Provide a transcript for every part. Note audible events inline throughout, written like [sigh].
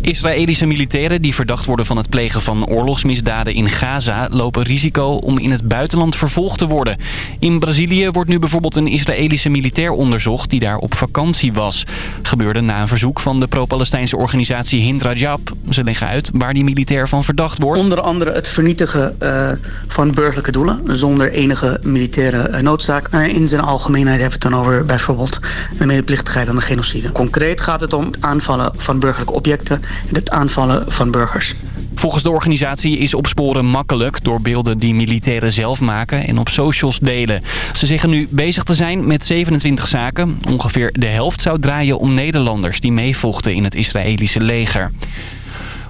Israëlische militairen die verdacht worden van het plegen van oorlogsmisdaden in Gaza... lopen risico om in het buitenland vervolgd te worden. In Brazilië wordt nu bijvoorbeeld een Israëlische militair onderzocht... die daar op vakantie was. Gebeurde na een verzoek van de pro-Palestijnse organisatie Hind Rajab. Ze leggen uit waar die militair van verdacht wordt. Onder andere het vernietigen uh, van burgerlijke doelen... zonder enige militaire uh, noodzaak. In zijn algemeenheid hebben we het dan over bijvoorbeeld... de medeplichtigheid aan de genocide. Concreet gaat het om aanvallen van burgerlijke objecten het aanvallen van burgers. Volgens de organisatie is opsporen makkelijk door beelden die militairen zelf maken en op socials delen. Ze zeggen nu bezig te zijn met 27 zaken. Ongeveer de helft zou draaien om Nederlanders die meevochten in het Israëlische leger.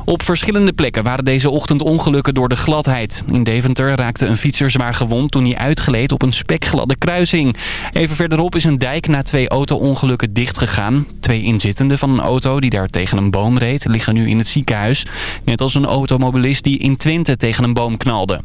Op verschillende plekken waren deze ochtend ongelukken door de gladheid. In Deventer raakte een fietser zwaar gewond toen hij uitgleed op een spekgladde kruising. Even verderop is een dijk na twee auto-ongelukken dichtgegaan. Twee inzittenden van een auto die daar tegen een boom reed liggen nu in het ziekenhuis. Net als een automobilist die in Twente tegen een boom knalde.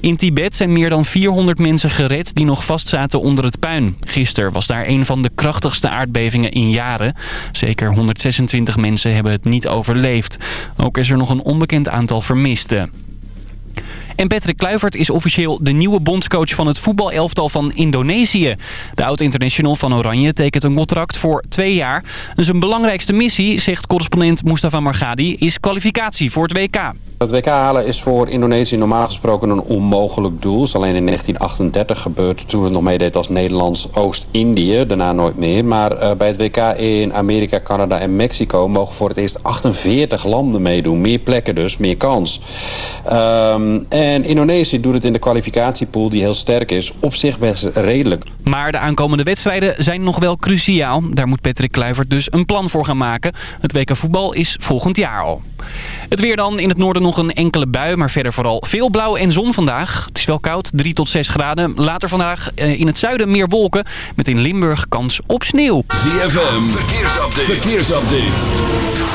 In Tibet zijn meer dan 400 mensen gered die nog vastzaten onder het puin. Gisteren was daar een van de krachtigste aardbevingen in jaren. Zeker 126 mensen hebben het niet overleefd. Ook is er nog een onbekend aantal vermisten. En Patrick Kluivert is officieel de nieuwe bondscoach van het voetbalelftal van Indonesië. De oud-international van Oranje tekent een contract voor twee jaar. zijn belangrijkste missie, zegt correspondent Mustafa Margadi, is kwalificatie voor het WK. Het WK halen is voor Indonesië normaal gesproken een onmogelijk doel. Is alleen in 1938 gebeurd toen het nog meedeed als Nederlands Oost-Indië. Daarna nooit meer. Maar uh, bij het WK in Amerika, Canada en Mexico mogen voor het eerst 48 landen meedoen. Meer plekken dus, meer kans. Um, en Indonesië doet het in de kwalificatiepool die heel sterk is. Op zich best redelijk. Maar de aankomende wedstrijden zijn nog wel cruciaal. Daar moet Patrick Kluivert dus een plan voor gaan maken. Het WK voetbal is volgend jaar al. Het weer dan. In het noorden nog een enkele bui, maar verder vooral veel blauw en zon vandaag. Het is wel koud, 3 tot 6 graden. Later vandaag eh, in het zuiden meer wolken, met in Limburg kans op sneeuw. ZFM, verkeersupdate. verkeersupdate.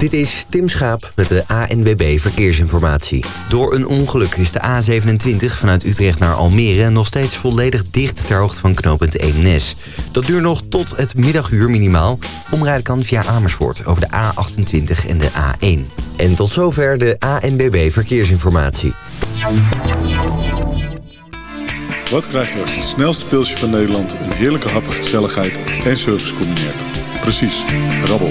Dit is Tim Schaap met de ANWB Verkeersinformatie. Door een ongeluk is de A27 vanuit Utrecht naar Almere... nog steeds volledig dicht ter hoogte van knooppunt Eemnes. Dat duurt nog tot het middaguur minimaal. Omrijden kan via Amersfoort over de A28 en de A1. En tot zover de ANWB Verkeersinformatie. Wat krijg je als het snelste pilsje van Nederland... een heerlijke hap, gezelligheid en service combineert? Precies, rabbel.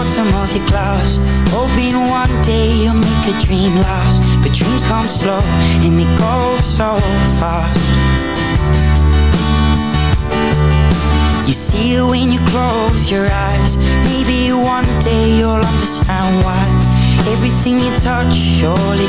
Bottom of your glass. Hoping one day you'll make a dream last. But dreams come slow and they go so fast. You see it when you close your eyes. Maybe one day you'll understand why. Everything you touch surely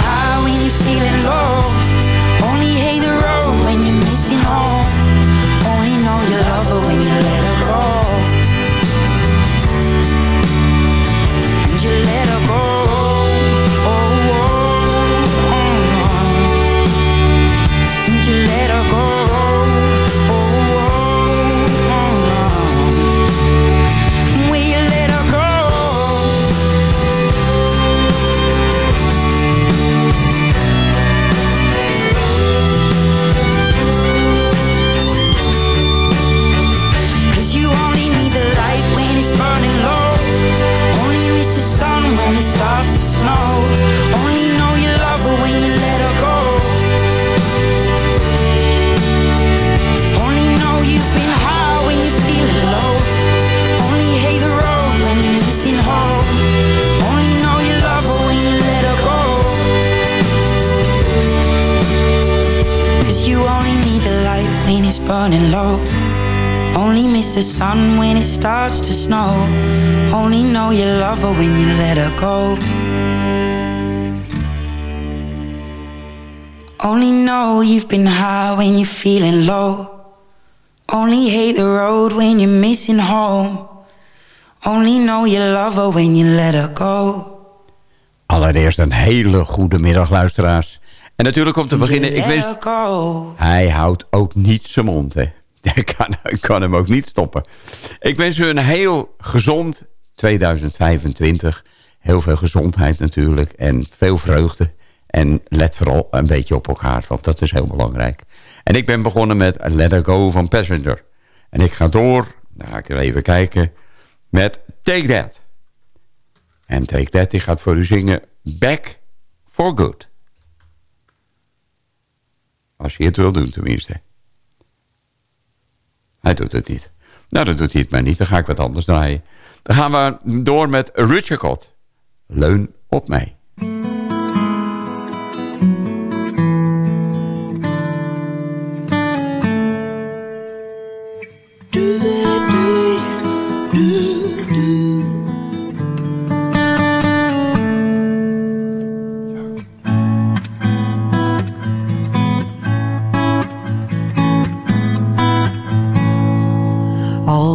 high when you're feeling low miss the sun when it starts to snow. Only know you love her when you let her go. Only know you've been high when you're feeling low. Only hate the road when you're missing home. Only know you love her when you let her go. Allereerst een hele goede middag luisteraars. En natuurlijk om te beginnen, ik wist... Hij houdt ook niet zijn mond, hè. [laughs] Ik kan, kan hem ook niet stoppen. Ik wens u een heel gezond 2025. Heel veel gezondheid natuurlijk. En veel vreugde. En let vooral een beetje op elkaar, want dat is heel belangrijk. En ik ben begonnen met Let Go van Passenger. En ik ga door, dan ga ik even kijken, met Take That. En Take That die gaat voor u zingen Back for Good. Als hij het wil doen tenminste. Hij doet het niet. Nou, dan doet hij het maar niet. Dan ga ik wat anders draaien. Dan gaan we door met Richard. Leun op mij.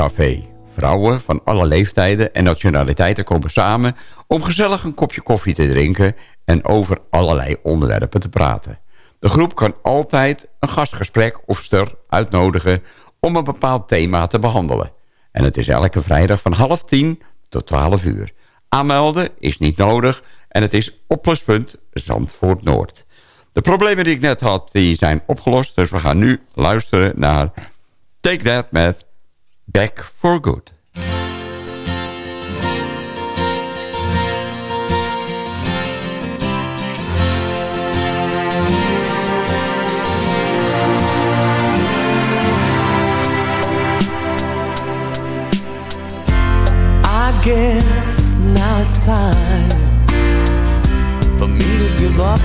Vrouwencafé. Vrouwen van alle leeftijden en nationaliteiten komen samen... om gezellig een kopje koffie te drinken... en over allerlei onderwerpen te praten. De groep kan altijd een gastgesprek of stur uitnodigen... om een bepaald thema te behandelen. En het is elke vrijdag van half tien tot twaalf uur. Aanmelden is niet nodig en het is op pluspunt Zandvoort Noord. De problemen die ik net had, die zijn opgelost. Dus we gaan nu luisteren naar Take That met Back for Good. I guess now it's time for me to give up.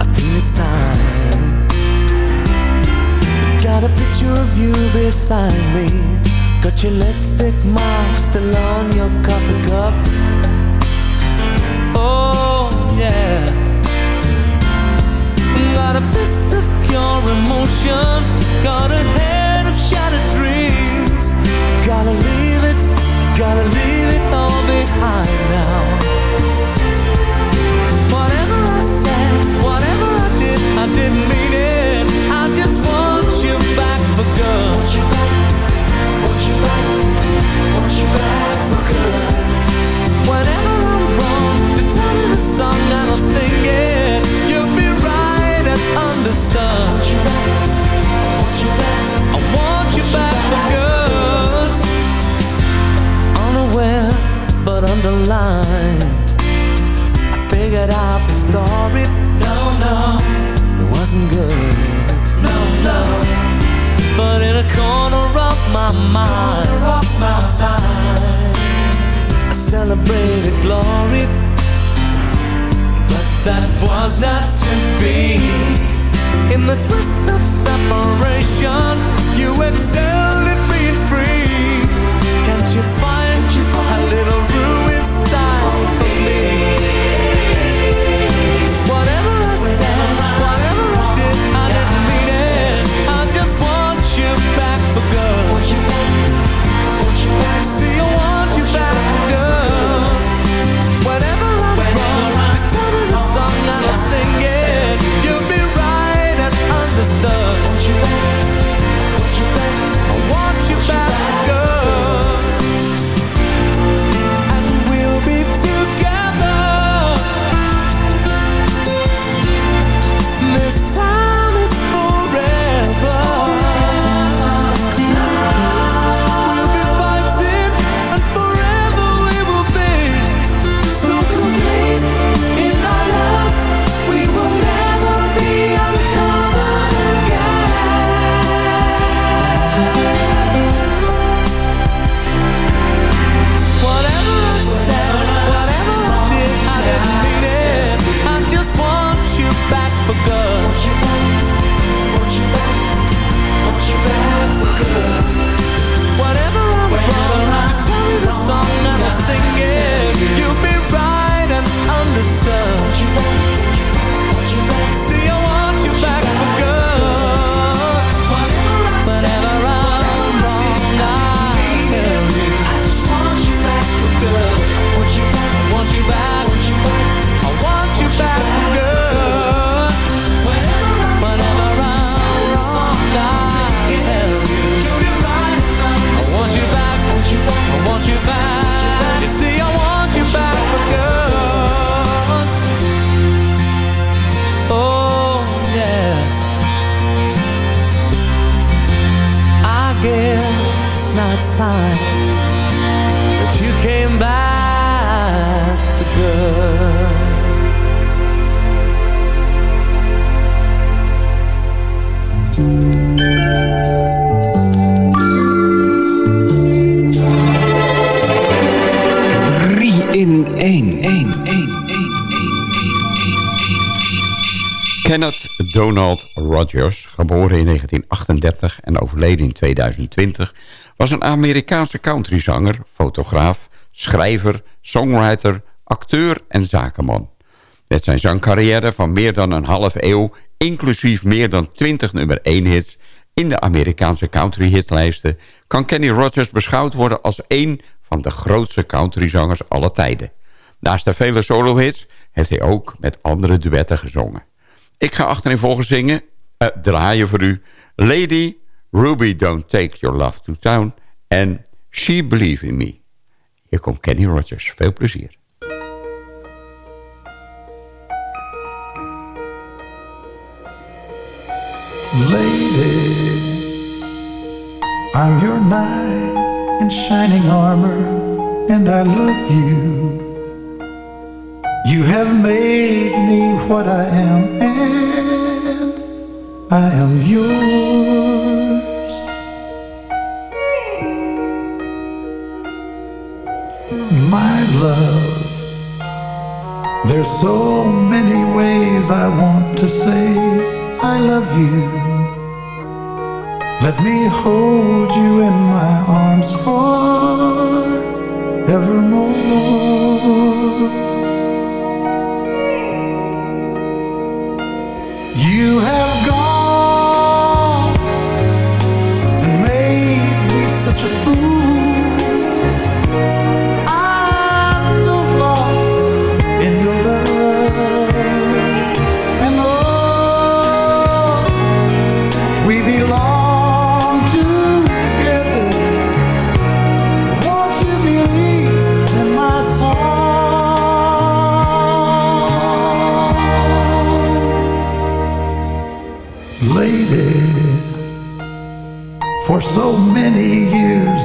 I think it's time. Got a picture of you beside me. Got your lipstick mark still on your coffee cup. Oh, yeah. Got a fist of pure emotion. Got a head of shattered dreams. Gotta leave it, gotta leave it all behind now. Whatever I said, whatever I did, I didn't mean you back for good. Want you back, want you back, want you back for good. Whenever I'm wrong, just tell me the song and I'll sing it. You'll be right and understood. Want you back, want you back, I want you back for good. Unaware but underlined. I figured out the story. No, no, it wasn't good. But in a corner of my mind, I celebrated glory. But that was not to be. In the twist of separation, you excelled at being free. Can't you find touch Donald Rogers, geboren in 1938 en overleden in 2020... was een Amerikaanse countryzanger, fotograaf, schrijver, songwriter, acteur en zakenman. Met zijn zangcarrière van meer dan een half eeuw... inclusief meer dan 20 nummer 1 hits in de Amerikaanse country hitlijsten... kan Kenny Rogers beschouwd worden als een van de grootste countryzangers aller tijden. Naast de vele solo-hits heeft hij ook met andere duetten gezongen. Ik ga achterin volgens zingen, eh, draaien voor u... Lady, Ruby Don't Take Your Love to Town... en She Believe in Me. Hier komt Kenny Rogers. Veel plezier. Lady, I'm your knight in shining armor, and I love you. You have made me what I am, and I am yours. My love, there's so many ways I want to say I love you. Let me hold you in my arms forevermore. You have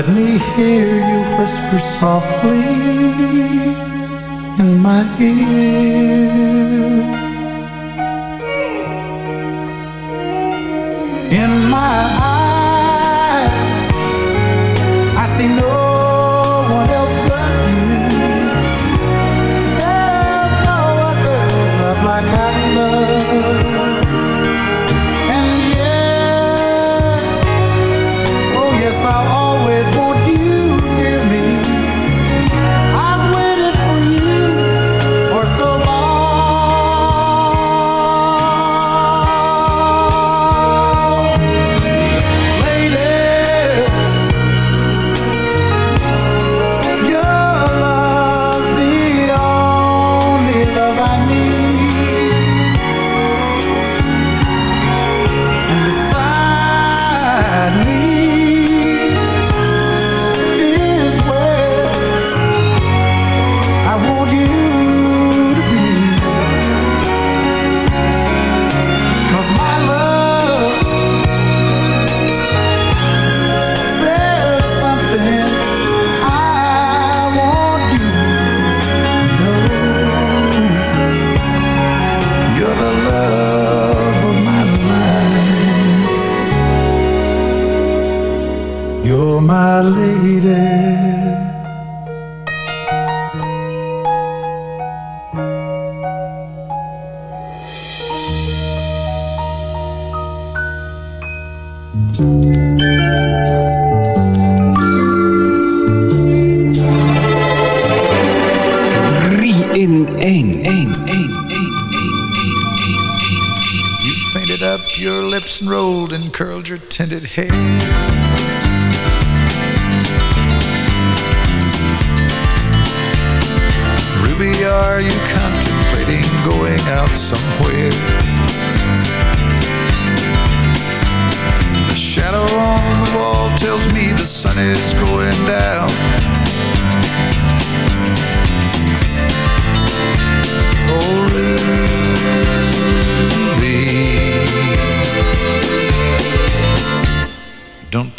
Let me hear you whisper softly in my ear. In my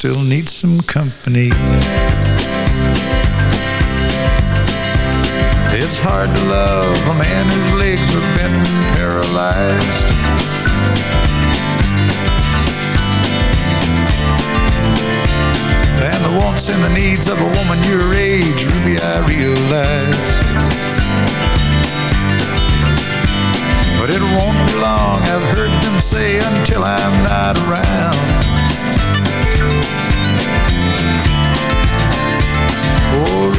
Still need some company. It's hard to love a man whose legs have been paralyzed. And the wants and the needs of a woman your age, Ruby, I realize. But it won't be long, I've heard them say, until I'm not around. Oh,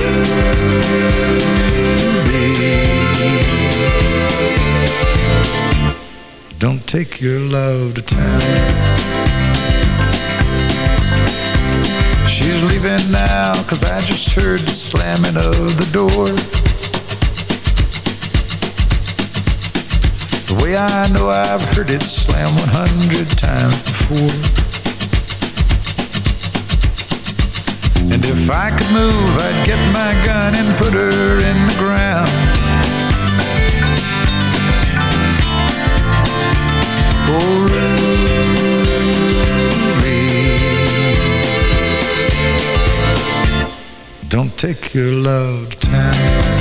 Ruby, don't take your love to town. She's leaving now, cause I just heard the slamming of the door. The way I know I've heard it slam 100 times before. And if I could move, I'd get my gun and put her in the ground. Oh, don't take your love to town.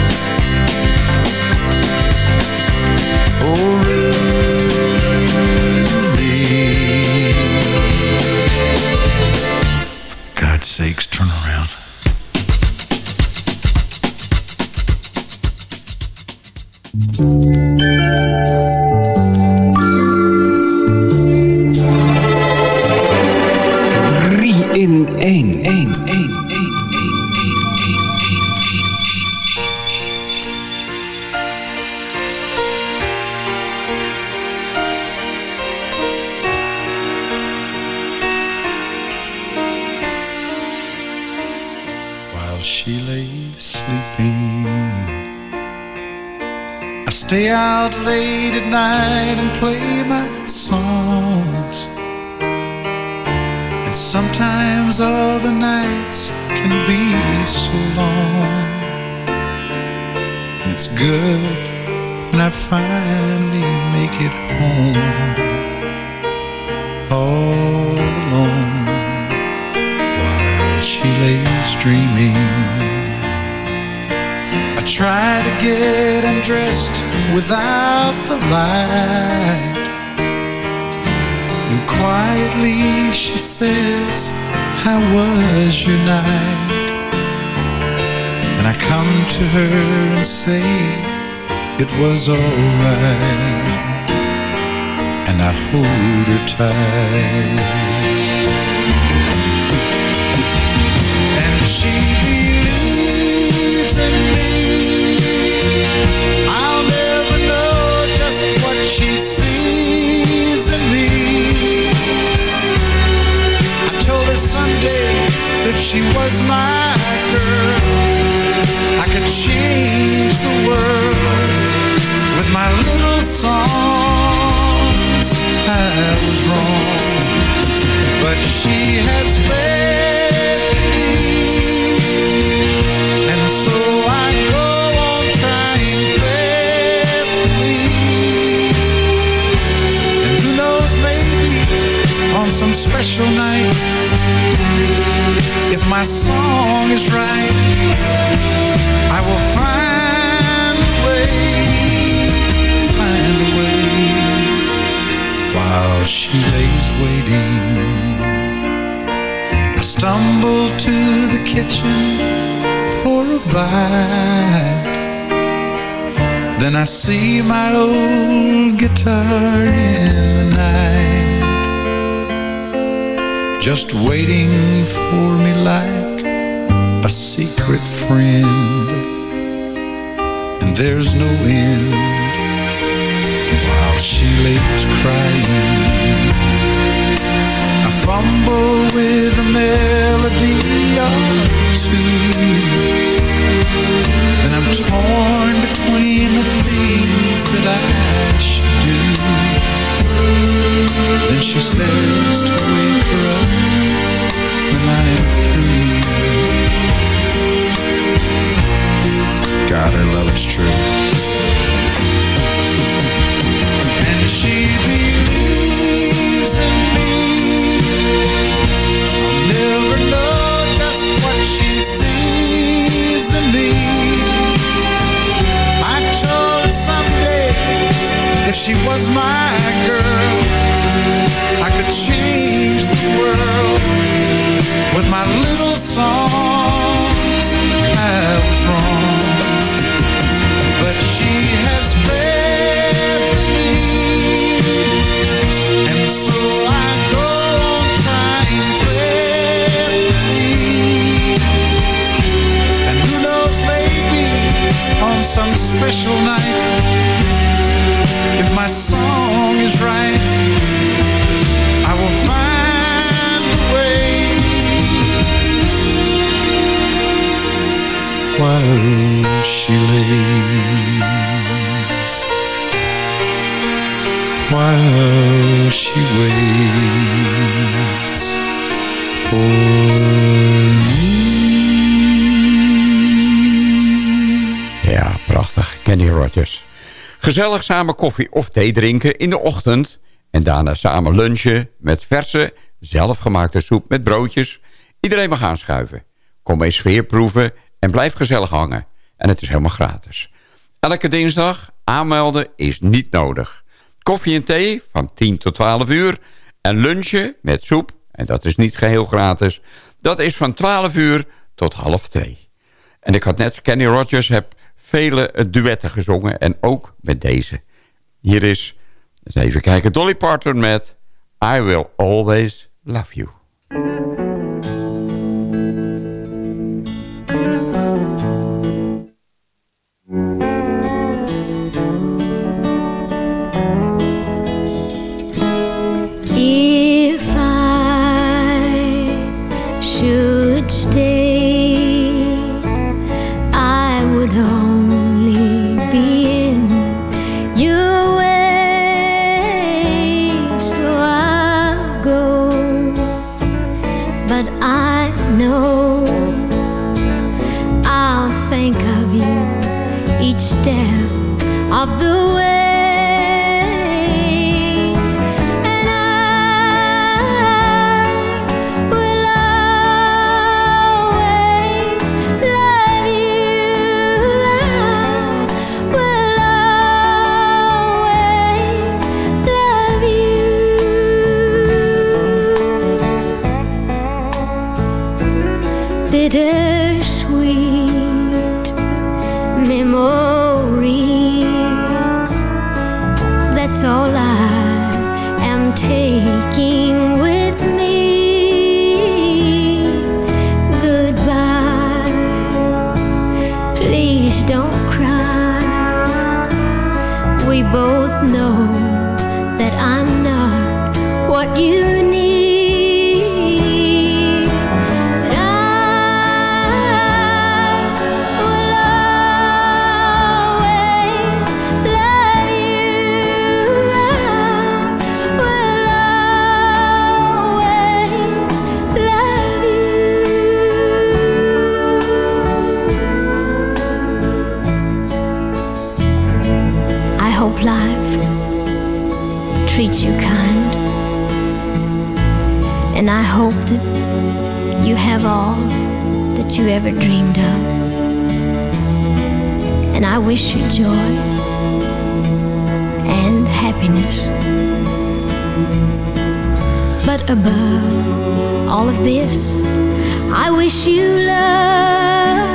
See my old guitar in the night, just waiting for me like a secret friend. And there's no end while she lays crying. I fumble with a melody or two. Then I'm torn between the that I should do. Then she says to wake her up when I am through. God, her love is true. Gezellig samen koffie of thee drinken in de ochtend. En daarna samen lunchen met verse, zelfgemaakte soep met broodjes. Iedereen mag aanschuiven. Kom eens sfeer proeven en blijf gezellig hangen. En het is helemaal gratis. Elke dinsdag aanmelden is niet nodig. Koffie en thee van 10 tot 12 uur. En lunchen met soep, en dat is niet geheel gratis. Dat is van 12 uur tot half 2. En ik had net, Kenny Rogers heb vele duetten gezongen. En ook met deze. Hier is, eens even kijken, Dolly Parton met I Will Always Love You. treat you kind. And I hope that you have all that you ever dreamed of. And I wish you joy and happiness. But above all of this, I wish you love.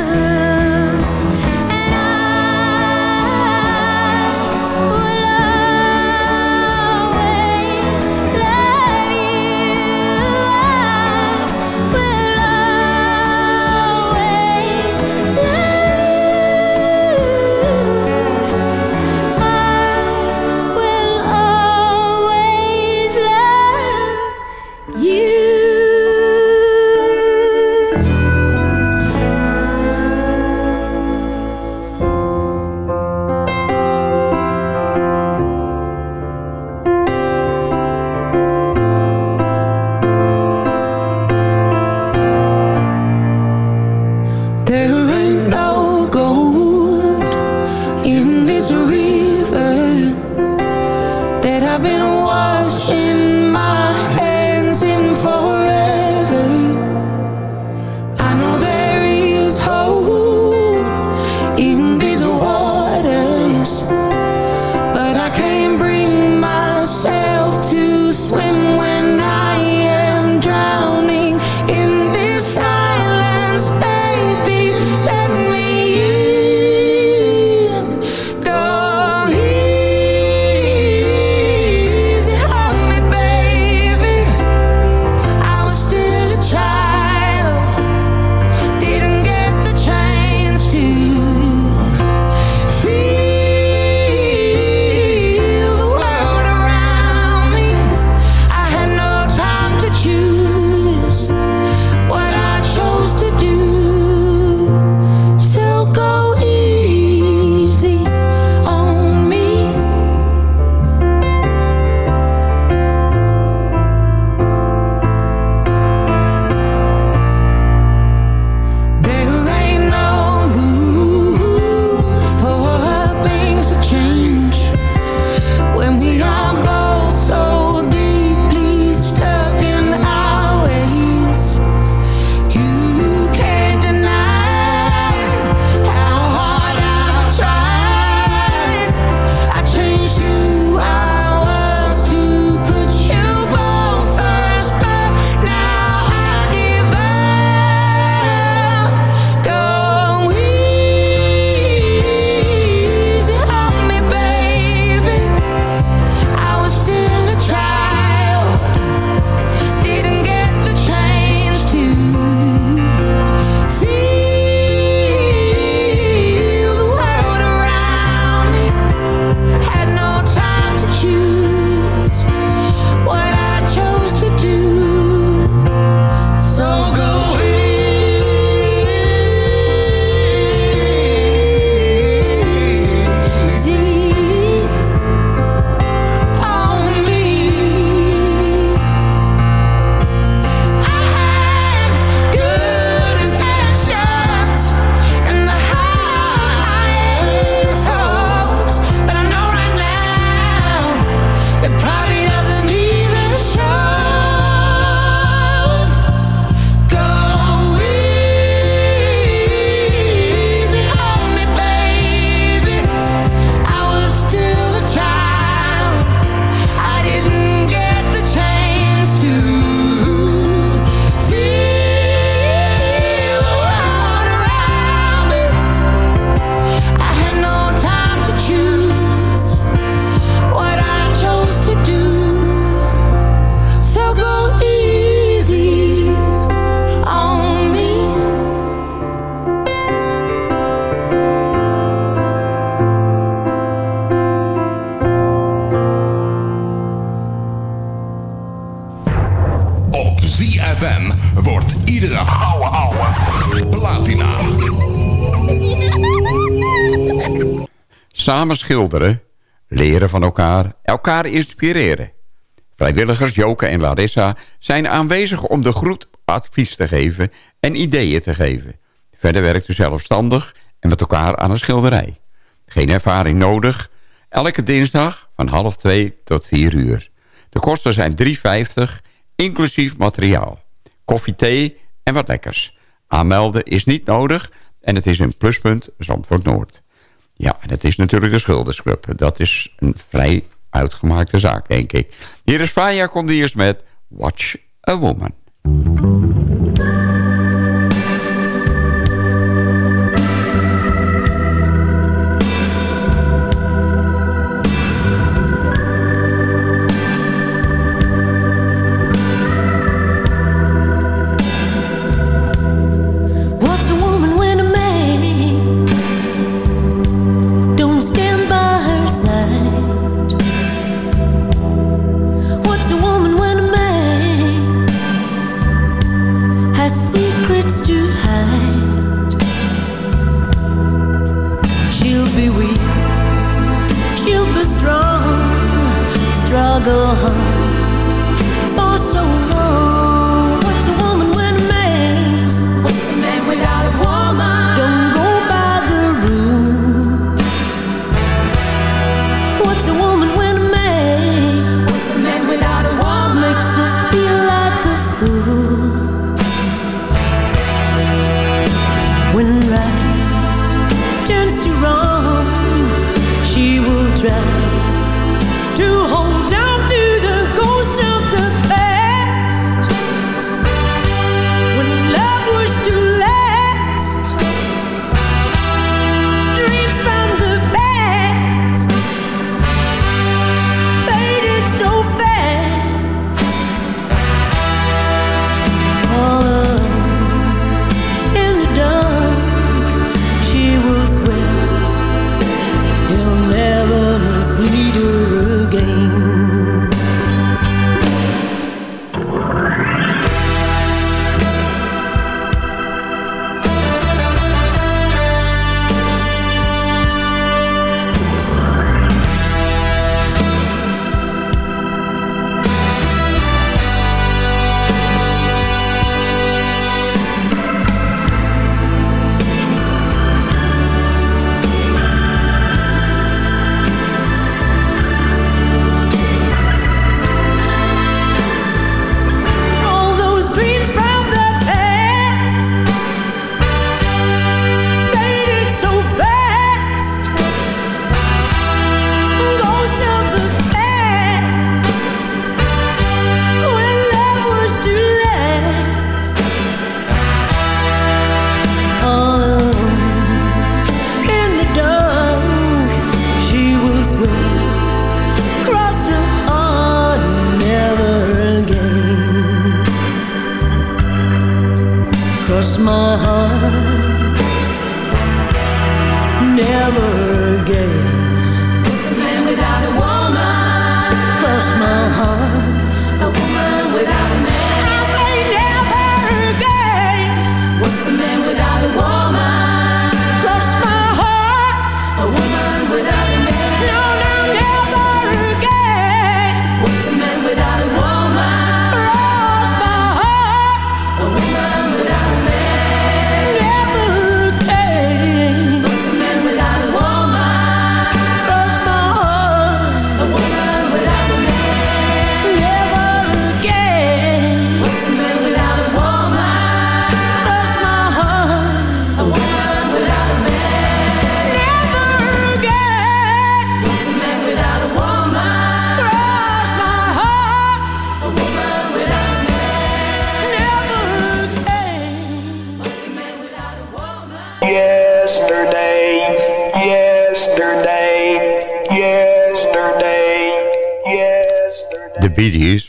schilderen, leren van elkaar, elkaar inspireren. Vrijwilligers Joka en Larissa zijn aanwezig om de groep advies te geven en ideeën te geven. Verder werkt u zelfstandig en met elkaar aan een schilderij. Geen ervaring nodig. Elke dinsdag van half twee tot 4 uur. De kosten zijn 3,50, inclusief materiaal. Koffie, thee en wat lekkers. Aanmelden is niet nodig en het is een pluspunt Zandvoort Noord. Ja, dat is natuurlijk de schuldersclub. Dat is een vrij uitgemaakte zaak, denk ik. Hier is Vryja komt eerst met Watch a Woman.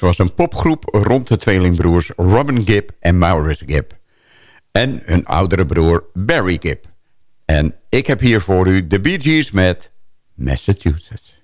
was een popgroep rond de tweelingbroers Robin Gibb en Maurice Gibb. En hun oudere broer Barry Gibb. En ik heb hier voor u de Bee Gees met Massachusetts.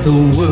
The world,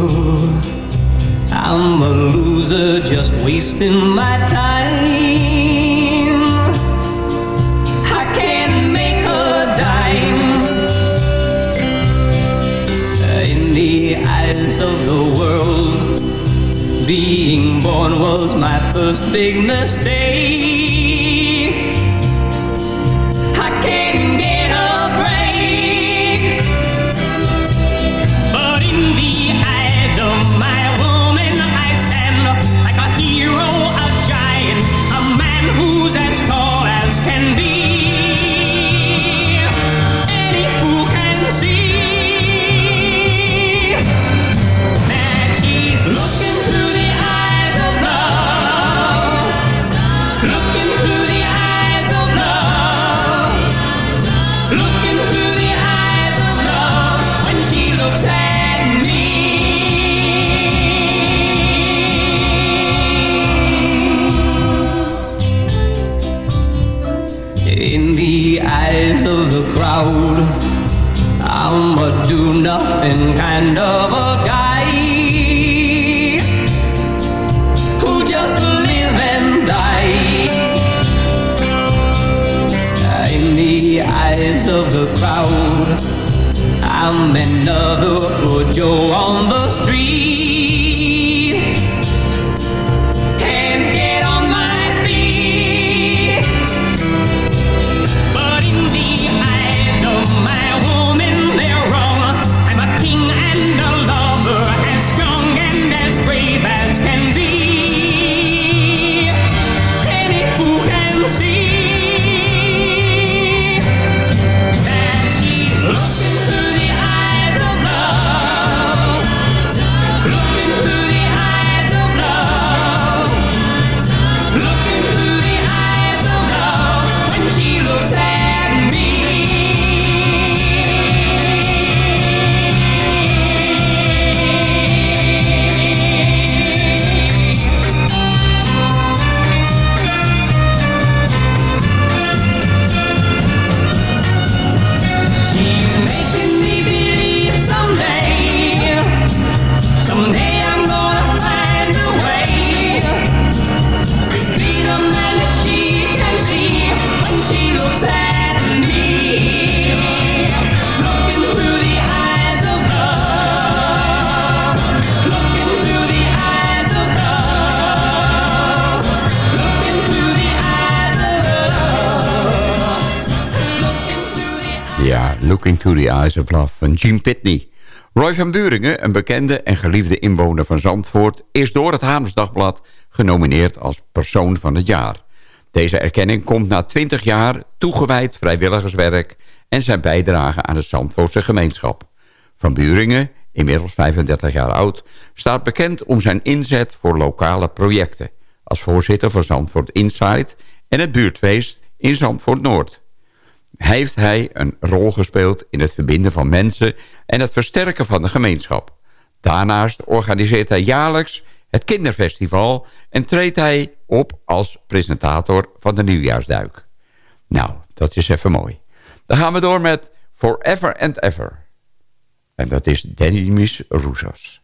of the crowd, I'm another Joe on the street. Ja, Looking to the Eyes of Love van Gene Pitney. Roy van Buringen, een bekende en geliefde inwoner van Zandvoort... is door het Hamersdagblad genomineerd als persoon van het jaar. Deze erkenning komt na 20 jaar toegewijd vrijwilligerswerk... en zijn bijdrage aan de Zandvoortse gemeenschap. Van Buringen, inmiddels 35 jaar oud... staat bekend om zijn inzet voor lokale projecten... als voorzitter van Zandvoort Insight en het buurtfeest in Zandvoort Noord heeft hij een rol gespeeld in het verbinden van mensen en het versterken van de gemeenschap. Daarnaast organiseert hij jaarlijks het kinderfestival en treedt hij op als presentator van de nieuwjaarsduik. Nou, dat is even mooi. Dan gaan we door met Forever and Ever. En dat is Dennis Roussos.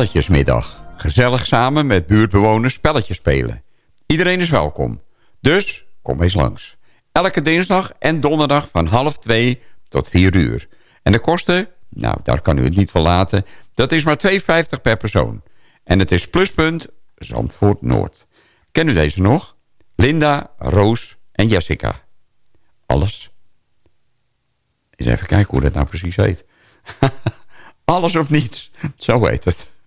Spelletjesmiddag. Gezellig samen met buurtbewoners spelletjes spelen. Iedereen is welkom. Dus kom eens langs. Elke dinsdag en donderdag van half twee tot vier uur. En de kosten, nou daar kan u het niet verlaten, dat is maar 2,50 per persoon. En het is pluspunt Zandvoort Noord. Ken u deze nog? Linda, Roos en Jessica. Alles. Eens even kijken hoe dat nou precies heet. [laughs] Alles of niets. Zo heet het.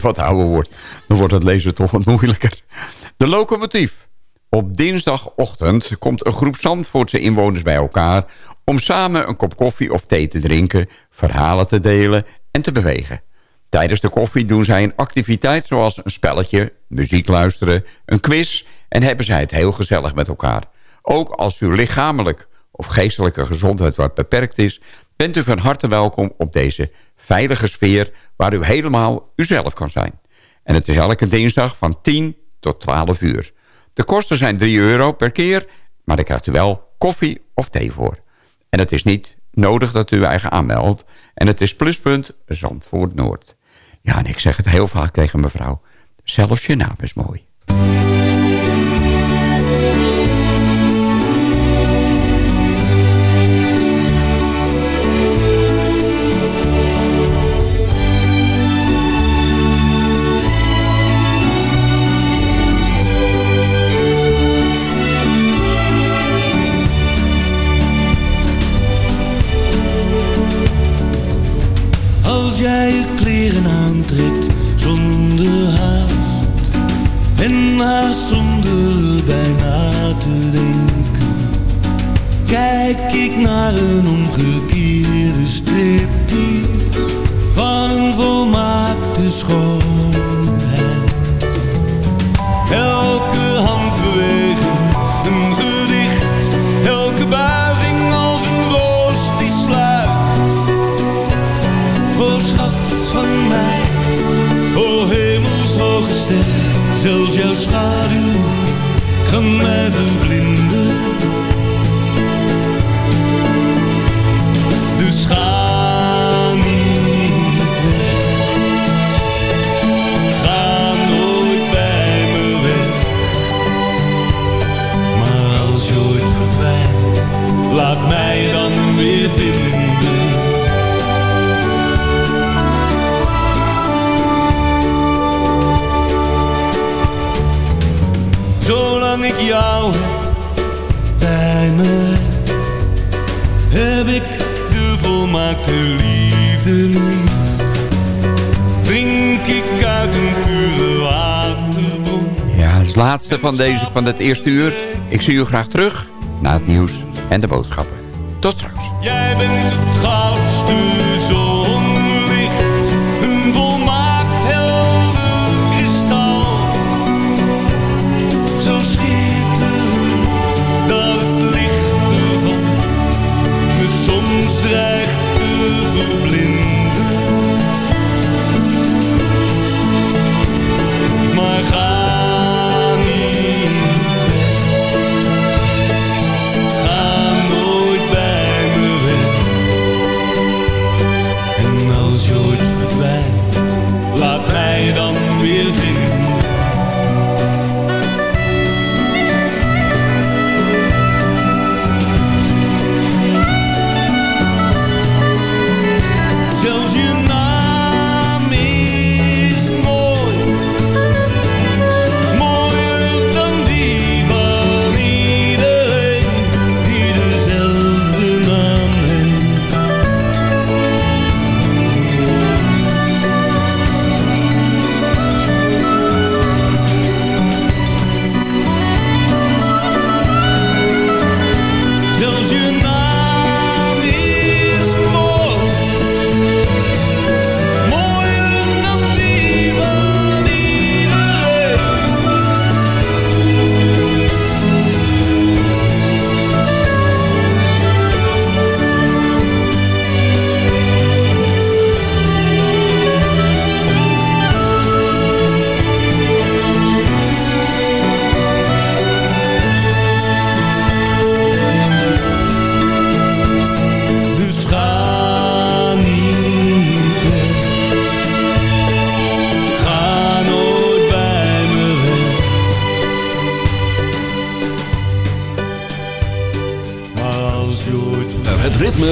Wat ouder wordt, dan wordt het lezen toch wat moeilijker. De locomotief. Op dinsdagochtend komt een groep Zandvoortse inwoners bij elkaar... om samen een kop koffie of thee te drinken, verhalen te delen en te bewegen. Tijdens de koffie doen zij een activiteit zoals een spelletje, muziek luisteren, een quiz... en hebben zij het heel gezellig met elkaar. Ook als uw lichamelijk of geestelijke gezondheid wat beperkt is... bent u van harte welkom op deze veilige sfeer... waar u helemaal uzelf kan zijn. En het is elke dinsdag van 10 tot 12 uur. De kosten zijn 3 euro per keer, maar daar krijgt u wel koffie of thee voor. En het is niet nodig dat u uw eigen aanmeldt. En het is pluspunt Zandvoort Noord. Ja, en ik zeg het heel vaak tegen mevrouw. Zelfs je naam is mooi. kleren aantrekt zonder haat en haast zonder bijna te denken. Kijk ik naar een omgekeerde maakt de liefde ik uit een pure. Ja, het laatste van, deze, van het eerste uur. Ik zie u graag terug na het nieuws en de boodschap.